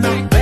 night.